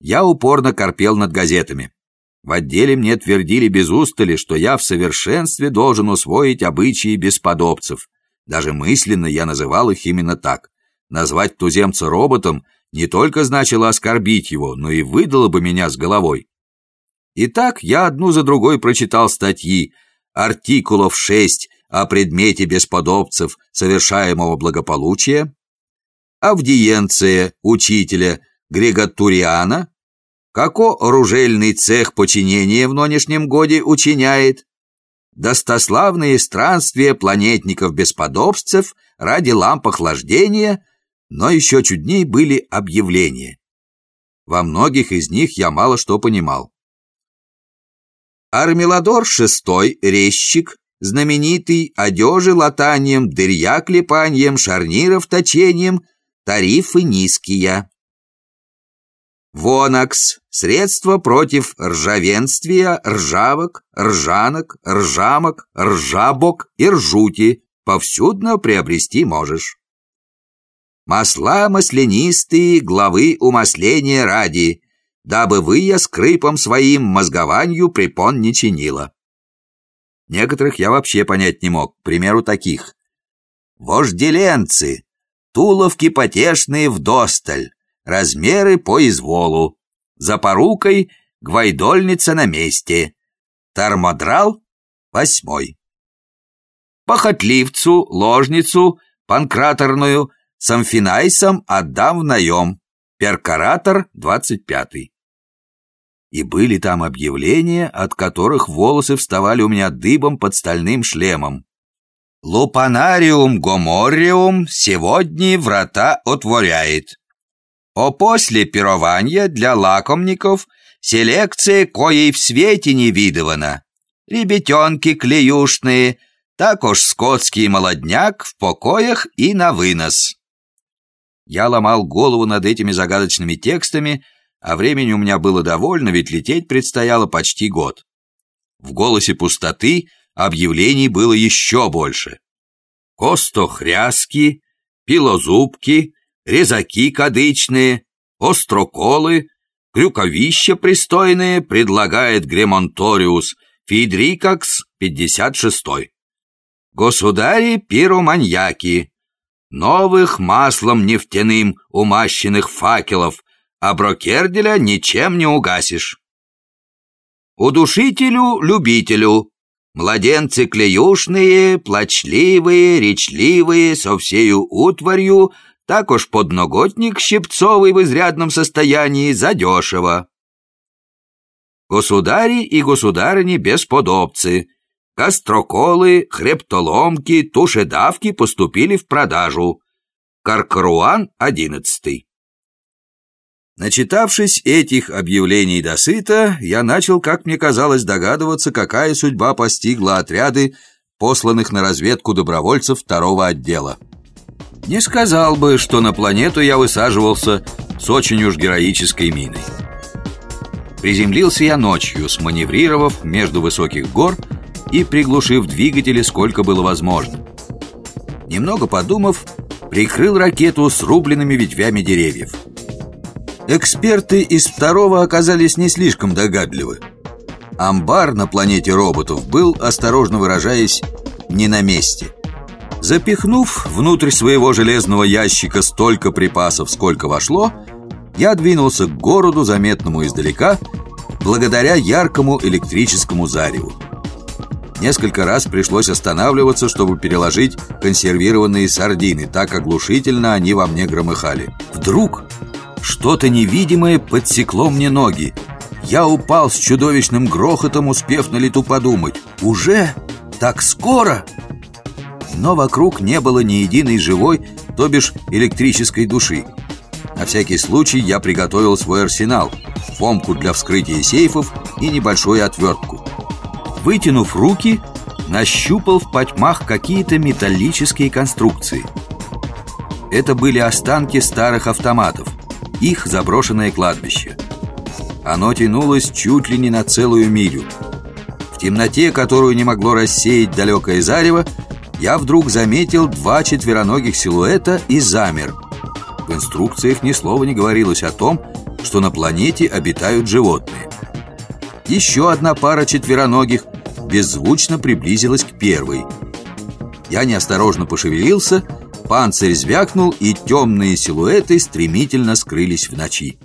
я упорно корпел над газетами. В отделе мне твердили без устали, что я в совершенстве должен усвоить обычаи бесподобцев. Даже мысленно я называл их именно так. Назвать туземца роботом не только значило оскорбить его, но и выдало бы меня с головой. Итак, я одну за другой прочитал статьи, артикулов шесть о предмете бесподобцев совершаемого благополучия, Авдиенция учителя Григотуриана, како оружельный цех починения в нынешнем годе учиняет, достославные странствия планетников-бесподобцев ради ламп охлаждения, но еще чудней были объявления. Во многих из них я мало что понимал. Армеладор шестой, резчик, знаменитый одежи латанием, дырья клепанием, шарниров точением, тарифы низкие. Вонакс – средство против ржавенствия, ржавок, ржанок, ржамок, ржабок и ржути. Повсюдно приобрести можешь. Масла маслянистые, главы умасления ради, дабы вы я скрипом своим мозгованию препон не чинила. Некоторых я вообще понять не мог, к примеру, таких. Вожделенцы, туловки потешные вдосталь, размеры по изволу. За порукой гвайдольница на месте. Тармодрал восьмой. Похотливцу, ложницу, панкраторную, с амфинайсом отдам в наем. Перкаратор двадцать пятый. И были там объявления, от которых волосы вставали у меня дыбом под стальным шлемом. Лупанариум гоморриум сегодня врата отворяет. О после пирования для лакомников селекция коей в свете не видывана. Ребятенки клеюшные, також скотский молодняк в покоях и на вынос. Я ломал голову над этими загадочными текстами, а времени у меня было довольно, ведь лететь предстояло почти год. В голосе пустоты объявлений было еще больше. Костохряски, пилозубки, резаки кадычные, остроколы, крюковища пристойные предлагает Гремонториус Фидрикакс 56 Государи пироманьяки, новых маслом нефтяным умащенных факелов, а брокерделя ничем не угасишь. Удушителю-любителю, младенцы клеюшные, плачливые, речливые, со всею утварью — також подноготник щипцовый в изрядном состоянии задешево. Государи и государыни бесподобцы, костроколы, хребтоломки, тушедавки поступили в продажу. Каркаруан одиннадцатый. Начитавшись этих объявлений досыта, я начал, как мне казалось, догадываться, какая судьба постигла отряды, посланных на разведку добровольцев второго отдела. Не сказал бы, что на планету я высаживался с очень уж героической миной. Приземлился я ночью, сманеврировав между высоких гор и приглушив двигатели сколько было возможно. Немного подумав, прикрыл ракету с рубленными ветвями деревьев. Эксперты из второго оказались не слишком догадливы. Амбар на планете роботов был, осторожно выражаясь, не на месте – Запихнув внутрь своего железного ящика столько припасов, сколько вошло, я двинулся к городу, заметному издалека, благодаря яркому электрическому зареву. Несколько раз пришлось останавливаться, чтобы переложить консервированные сардины, так оглушительно они во мне громыхали. Вдруг что-то невидимое подсекло мне ноги. Я упал с чудовищным грохотом, успев на лету подумать. «Уже? Так скоро?» Но вокруг не было ни единой живой, то бишь электрической души. На всякий случай я приготовил свой арсенал, фомку для вскрытия сейфов и небольшую отвертку. Вытянув руки, нащупал в потьмах какие-то металлические конструкции. Это были останки старых автоматов, их заброшенное кладбище. Оно тянулось чуть ли не на целую милю. В темноте, которую не могло рассеять далекое зарево, я вдруг заметил два четвероногих силуэта и замер. В инструкциях ни слова не говорилось о том, что на планете обитают животные. Еще одна пара четвероногих беззвучно приблизилась к первой. Я неосторожно пошевелился, панцирь звякнул, и темные силуэты стремительно скрылись в ночи.